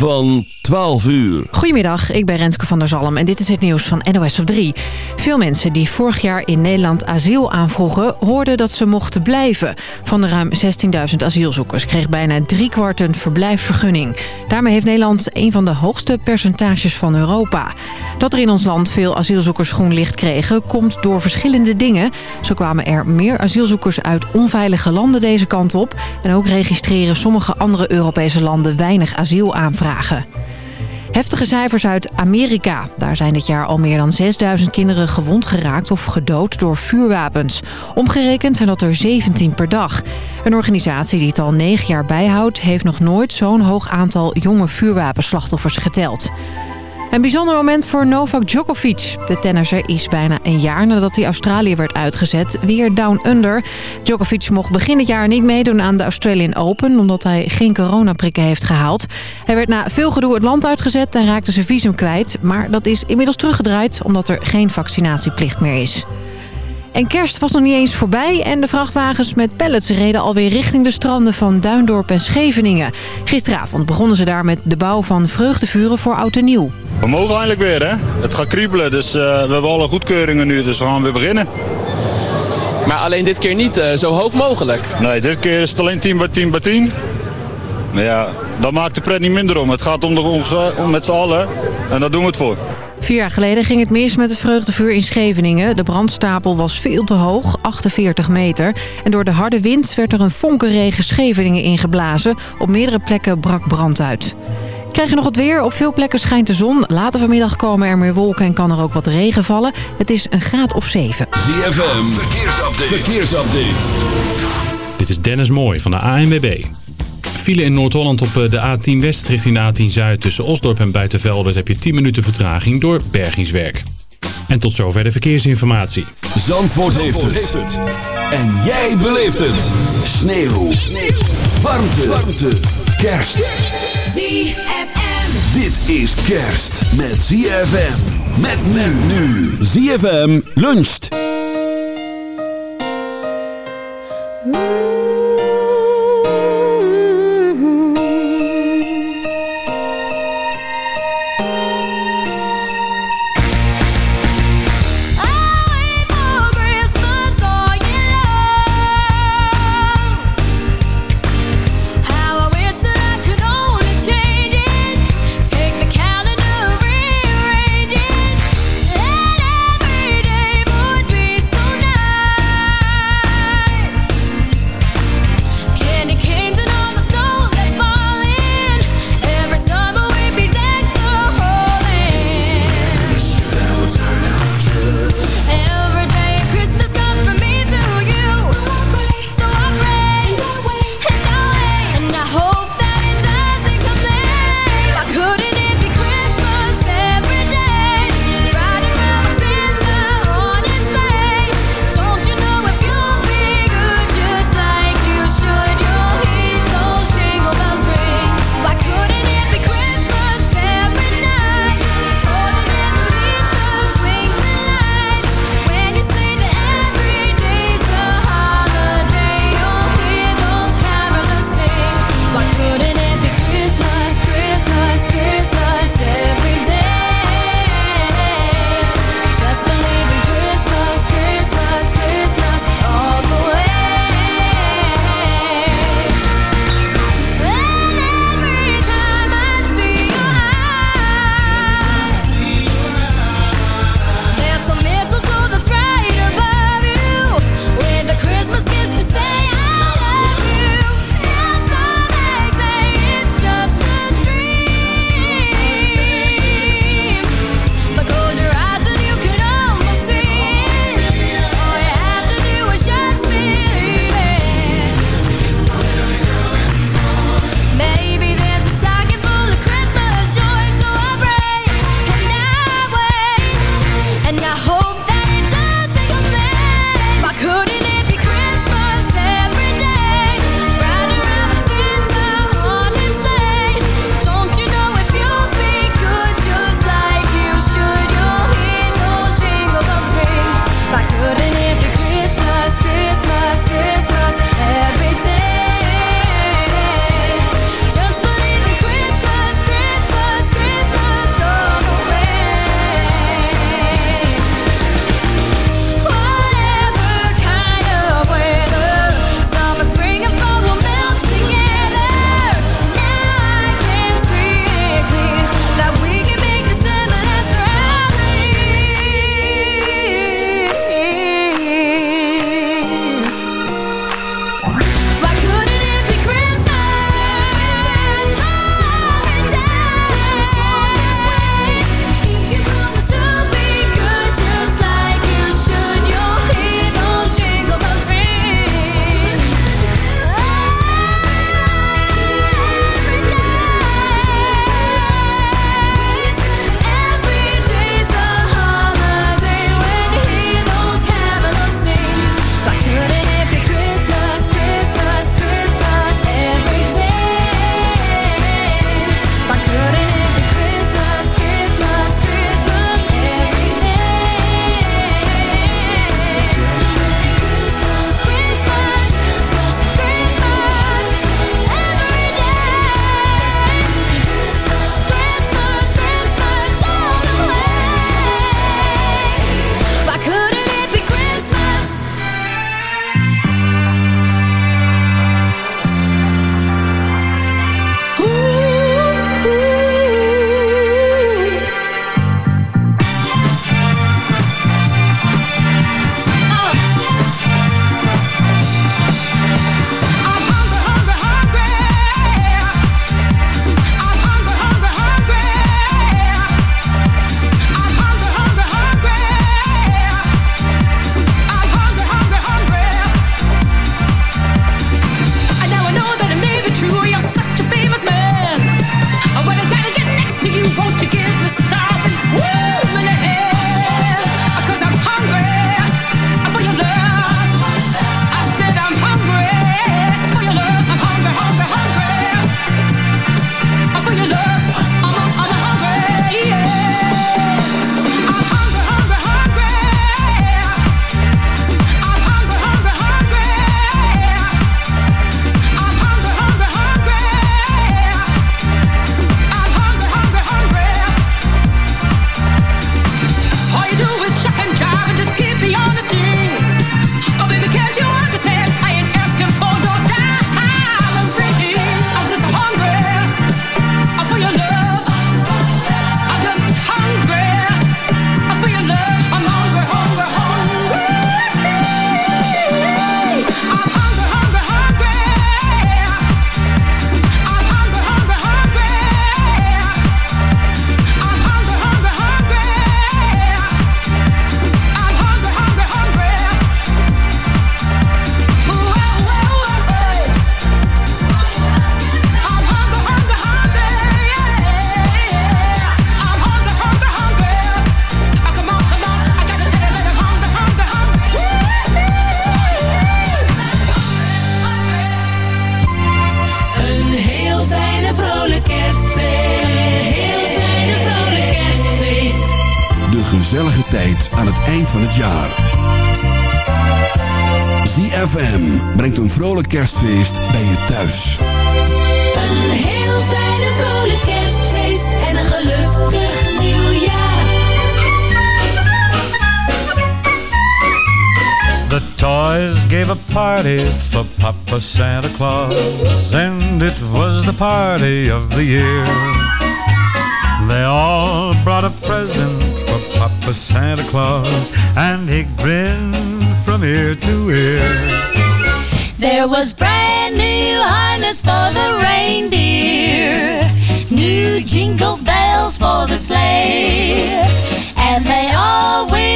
van 12 uur. Goedemiddag, ik ben Renske van der Zalm en dit is het nieuws van NOS op 3. Veel mensen die vorig jaar in Nederland asiel aanvroegen... hoorden dat ze mochten blijven. Van de ruim 16.000 asielzoekers kreeg bijna driekwart een verblijfsvergunning. Daarmee heeft Nederland een van de hoogste percentages van Europa. Dat er in ons land veel asielzoekers groen licht kregen... komt door verschillende dingen. Zo kwamen er meer asielzoekers uit onveilige landen deze kant op... en ook registreren sommige andere Europese landen weinig asielaanvragen. Heftige cijfers uit Amerika. Daar zijn dit jaar al meer dan 6000 kinderen gewond geraakt of gedood door vuurwapens. Omgerekend zijn dat er 17 per dag. Een organisatie die het al 9 jaar bijhoudt... heeft nog nooit zo'n hoog aantal jonge vuurwapenslachtoffers geteld. Een bijzonder moment voor Novak Djokovic. De tennisser is bijna een jaar nadat hij Australië werd uitgezet weer down under. Djokovic mocht begin dit jaar niet meedoen aan de Australian Open... omdat hij geen coronaprikken heeft gehaald. Hij werd na veel gedoe het land uitgezet en raakte zijn visum kwijt. Maar dat is inmiddels teruggedraaid omdat er geen vaccinatieplicht meer is. En kerst was nog niet eens voorbij en de vrachtwagens met pallets reden alweer richting de stranden van Duindorp en Scheveningen. Gisteravond begonnen ze daar met de bouw van vreugdevuren voor oud en nieuw. We mogen eindelijk weer, hè? Het gaat kriebelen, dus uh, we hebben alle goedkeuringen nu, dus we gaan weer beginnen. Maar alleen dit keer niet uh, zo hoog mogelijk? Nee, dit keer is het alleen 10 bij 10 bij 10. Maar ja, dat maakt de pret niet minder om. Het gaat om, de, om, om met z'n allen en daar doen we het voor. Vier jaar geleden ging het mis met het vreugdevuur in Scheveningen. De brandstapel was veel te hoog, 48 meter. En door de harde wind werd er een vonkenregen Scheveningen ingeblazen. Op meerdere plekken brak brand uit. Krijg je nog het weer? Op veel plekken schijnt de zon. Later vanmiddag komen er meer wolken en kan er ook wat regen vallen. Het is een graad of 7. ZFM, verkeersupdate. verkeersupdate. Dit is Dennis Mooij van de ANWB. File in Noord-Holland op eh, de A10 West richting de A10 Zuid tussen Osdorp en Buitenveldert heb je 10 minuten vertraging door bergingswerk. En tot zover de verkeersinformatie. Zandvoort, heeft, het. En jij beleeft het. Sneeuw. Sneeuw. Warmte. Warmte. Kerst. ZFM. Dit is kerst met ZFM. Met men nu. ZFM luncht.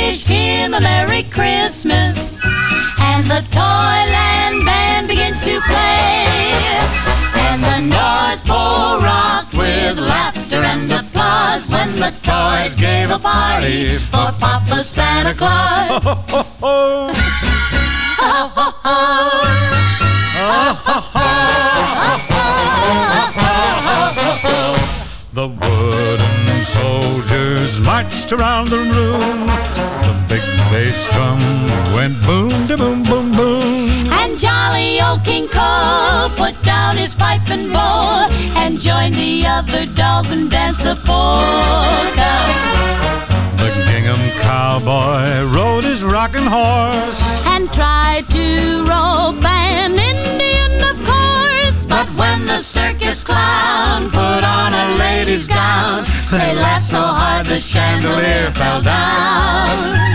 Wished him a Merry Christmas. And the Toyland band began to play, and the North Pole rocked with laughter and applause when the toys gave a party for Papa Santa Claus. The wooden soldiers marched around the room. The big bass drum went boom, da boom, boom, boom. And jolly old King Cole put down his pipe and bowl and joined the other dolls and danced the polka. The gingham cowboy rode his rocking horse. And tried to rope an Indian, of course. But when the circus clown put on a lady's gown, they laughed so hard the chandelier fell down.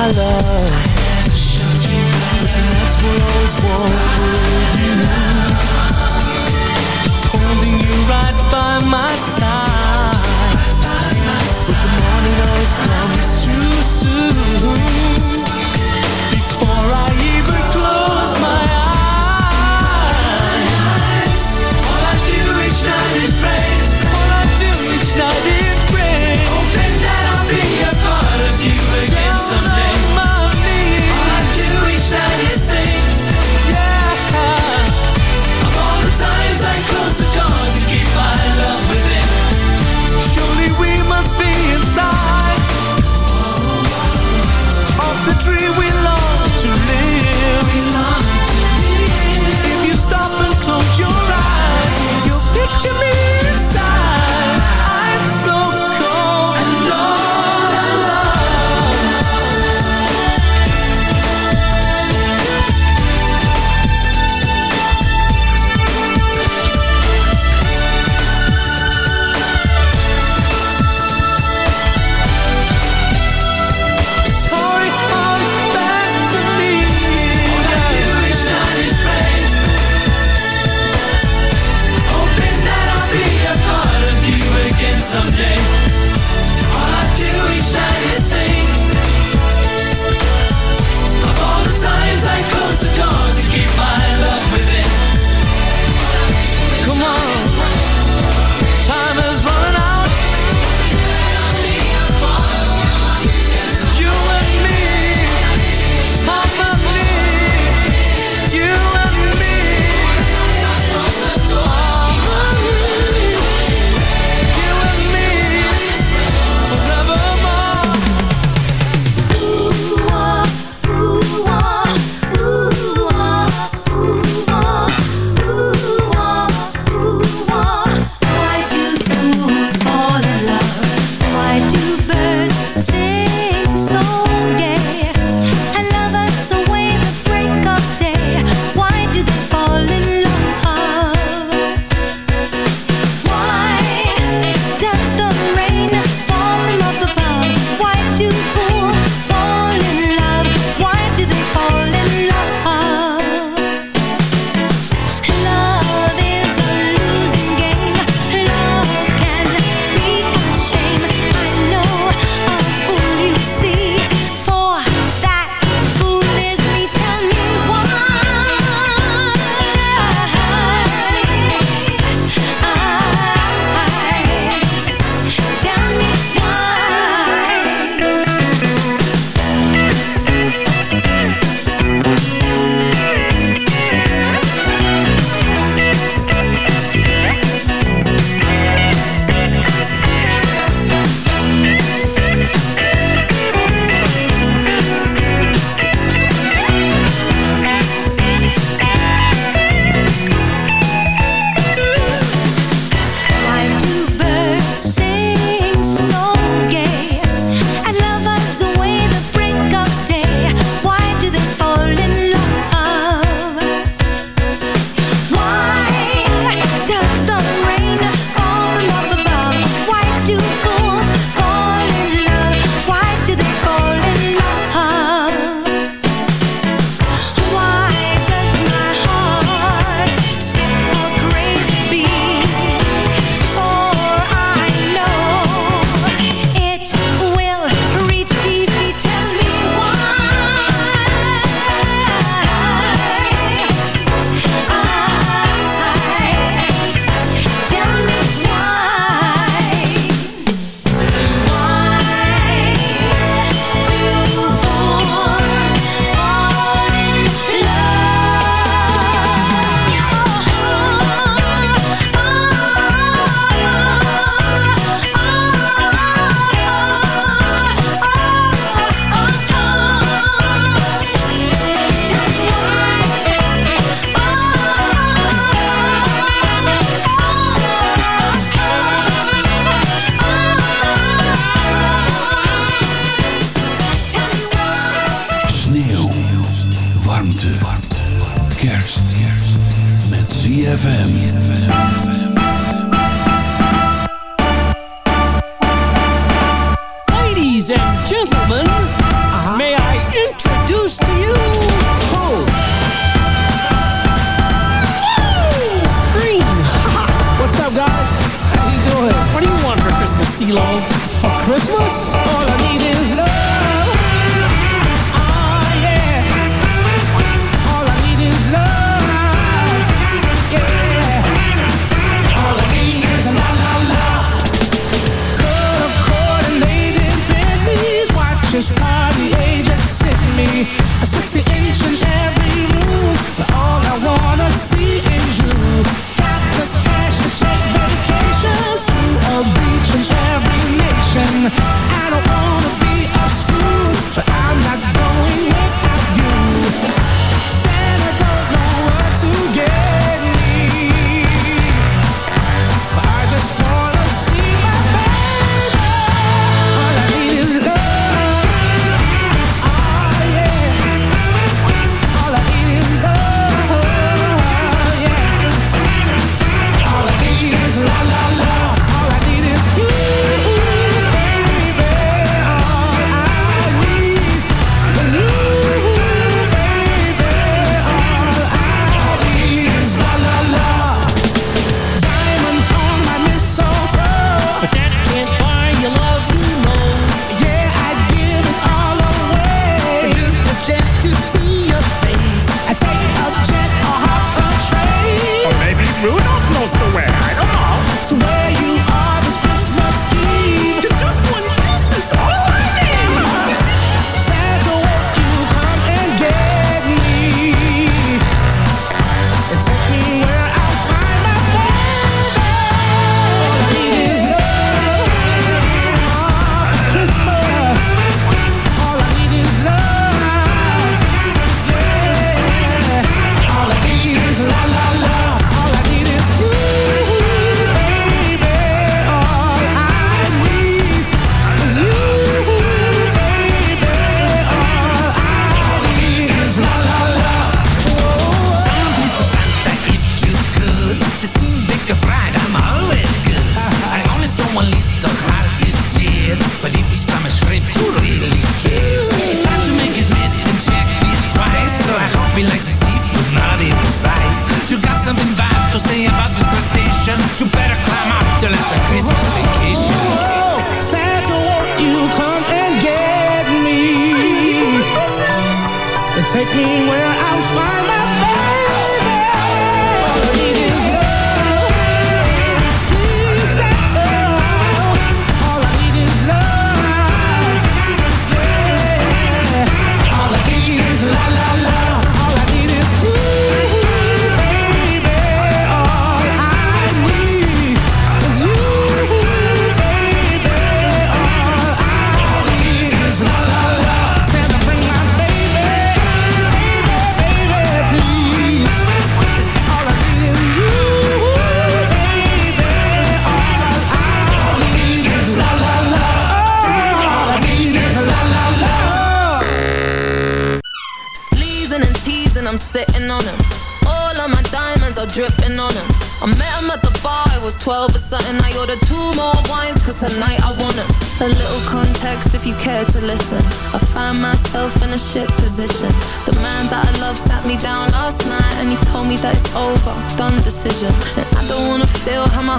my love I love that's what I with you Holding you right by my side But the morning always comes too soon. What do you want for Christmas, CeeLo? For Christmas? All I need is love.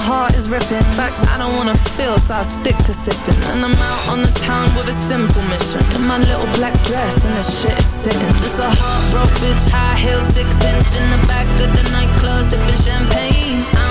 Heart is ripping. In fact, I don't wanna feel, so I stick to sipping. And I'm out on the town with a simple mission. In my little black dress and this shit is sitting. Just a heartbroken bitch, high heels, six inch in the back of the nightclub, sipping champagne. I don't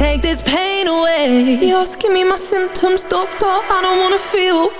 Take this pain away. You're asking me my symptoms, doctor. I don't wanna feel.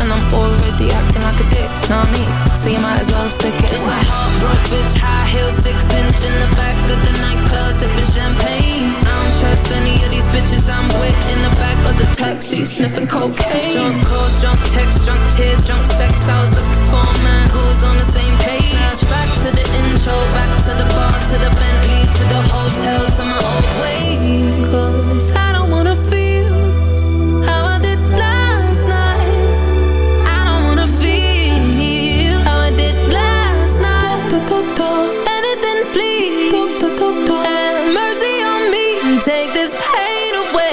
And I'm already acting like a dick. know me, so you might as well stick it. Just a heartbroken bitch, high heels, six inch in the back of the nightclub, sipping champagne. I don't trust any of these bitches I'm with in the back of the taxi, sniffing cocaine. Drunk calls, drunk texts, drunk tears, drunk sex. I was looking for a man who's on the same page. Back to the intro, back to the bar, to the Bentley, to the hotel, to my old way. Cause I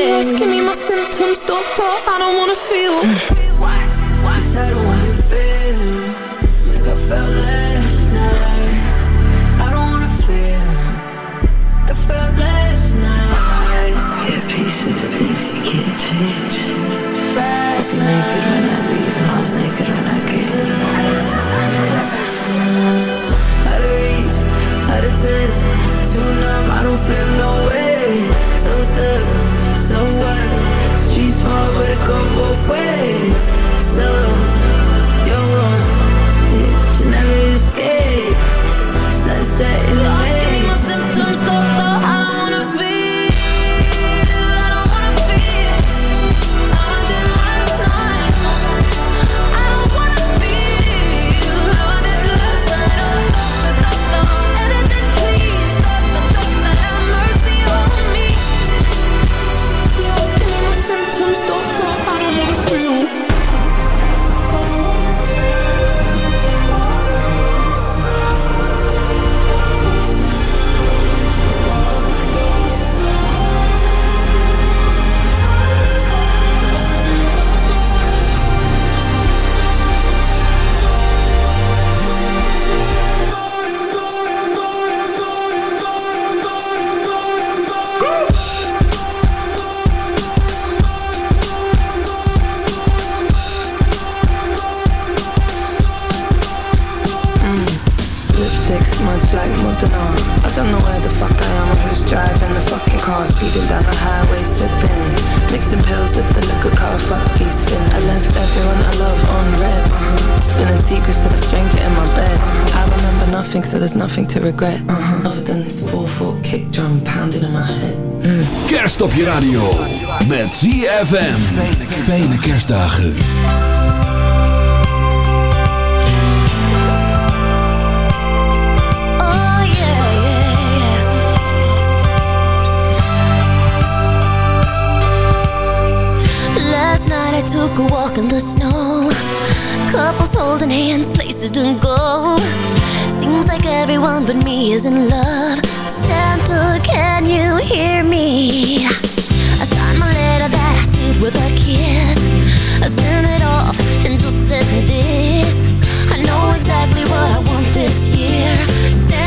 pain away. Me my symptoms, doctor. I don't wanna feel. Yes, I don't wanna feel like I felt last night. I don't wanna feel like I felt last night. Yeah, peace with the things you can't change. I was naked when I leave, and I was naked when I came. Out of reach, out of touch, too numb, I don't feel no way. So stuck, go both ways. So, nothing, so there's nothing to regret. Uh-huh. Other than this 4-4 kick drum pounding in my head. Kerst op je radio. Met ZFM. Fijne kerstdagen. Oh yeah, yeah, yeah. Last night I took a walk in the snow. Couples holding hands, places to go. Seems like everyone but me is in love. Santa, can you hear me? I signed my letter that I sealed with a kiss. I sent it off and just said this. I know exactly what I want this year. Santa,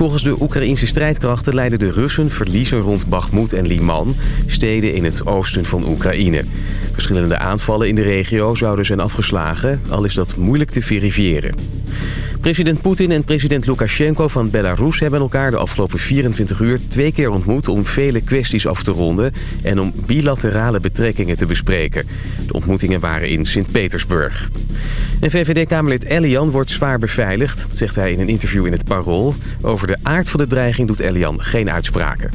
Volgens de Oekraïnse strijdkrachten leiden de Russen verliezen rond Bakhmut en Liman, steden in het oosten van Oekraïne. Verschillende aanvallen in de regio zouden zijn afgeslagen, al is dat moeilijk te verifiëren. President Poetin en president Lukashenko van Belarus hebben elkaar de afgelopen 24 uur twee keer ontmoet om vele kwesties af te ronden en om bilaterale betrekkingen te bespreken. De ontmoetingen waren in Sint-Petersburg. En VVD-Kamerlid Elian wordt zwaar beveiligd, zegt hij in een interview in het Parool, over de aard van de dreiging doet Elian geen uitspraken.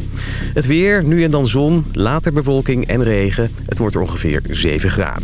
Het weer, nu en dan zon, later bewolking en regen. Het wordt ongeveer 7 graden.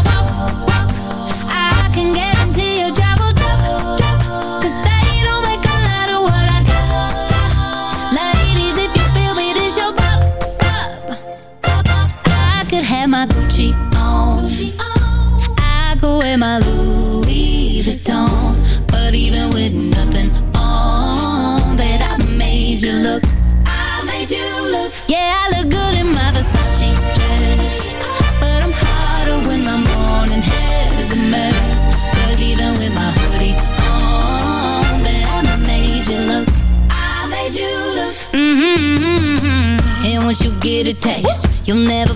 my Louis Vuitton, but even with nothing on, bet I made you look. I made you look. Yeah, I look good in my Versace dress, but I'm hotter when my morning hair is a mess. Cause even with my hoodie on, bet I made you look. I made you look. Mm-hmm. mm-hmm. mm-hmm. And once you get a taste, you'll never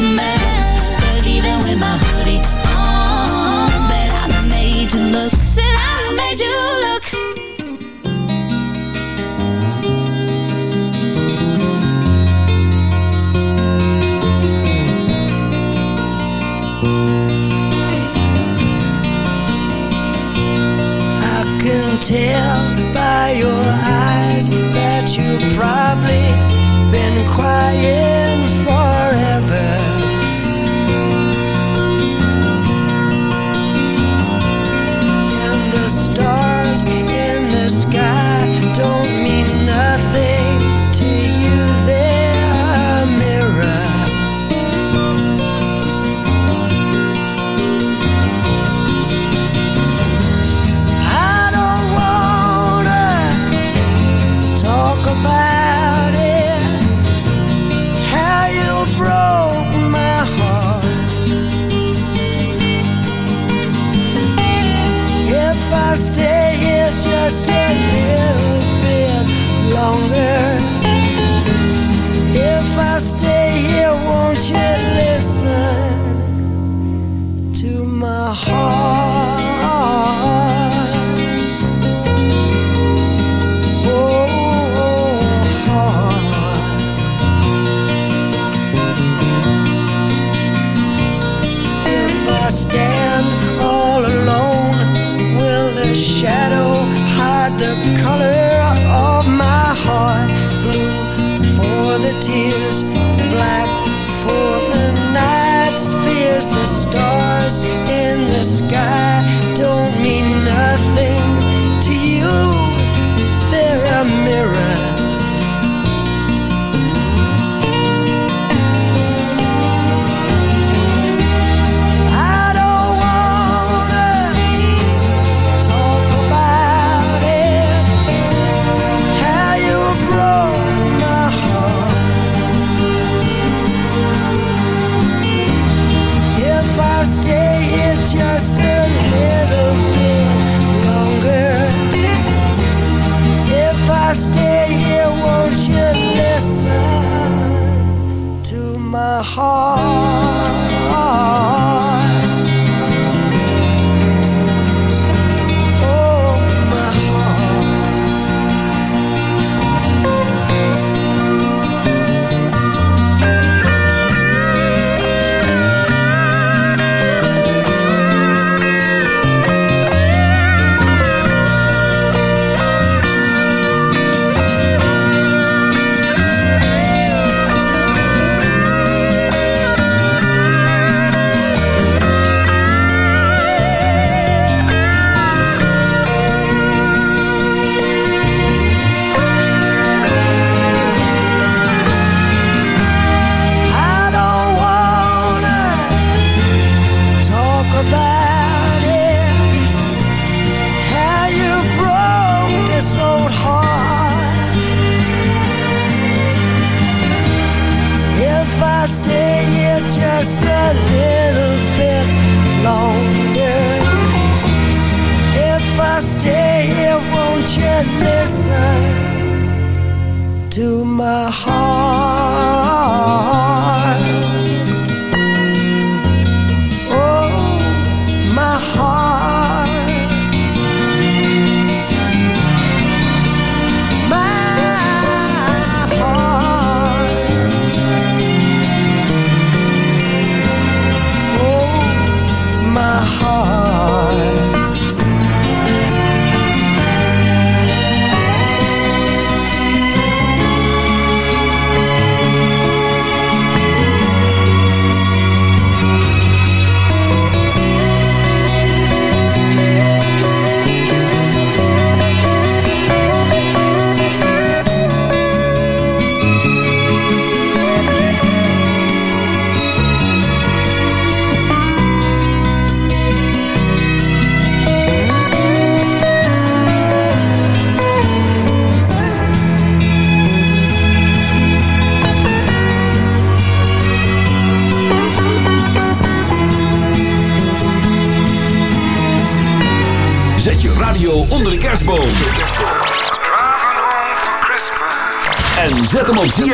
doesn't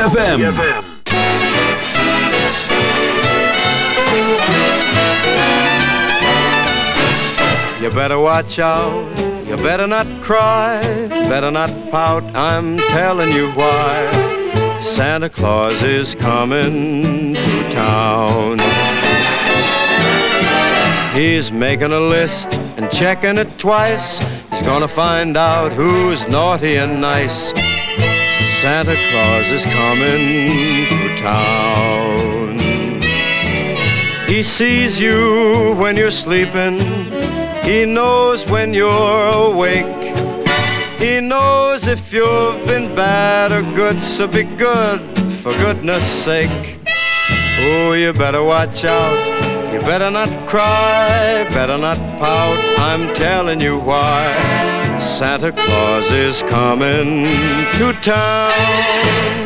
ZFM. You better watch out, you better not cry, better not pout, I'm telling you why. Santa Claus is coming to town. He's making a list and checking it twice. He's gonna find out who's naughty and nice. Santa Claus is coming to town. He sees you when you're sleeping. He knows when you're awake. He knows if you've been bad or good, so be good for goodness sake. Oh, you better watch out. You better not cry, better not pout. I'm telling you why. Santa Claus is coming to town.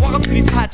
walk up to these hot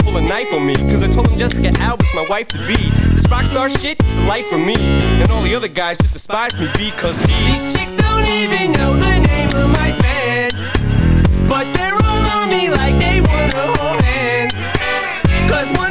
pull a knife on me. Cause I told him Jessica Alba's my wife to be. This rock star shit is life for me. And all the other guys just despise me because these chicks don't even know the name of my band. But they're all on me like they wanna hold hands. Cause once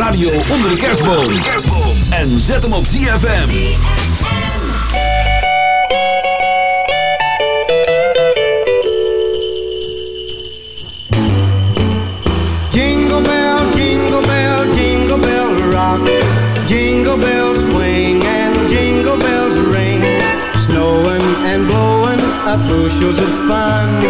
radio onder de kerstboom. En zet hem op ZFM. Jingle bell, jingle bell, jingle bell rock. Jingle bells swing and jingle bells ring. Snowing and blowing up bushels of fun.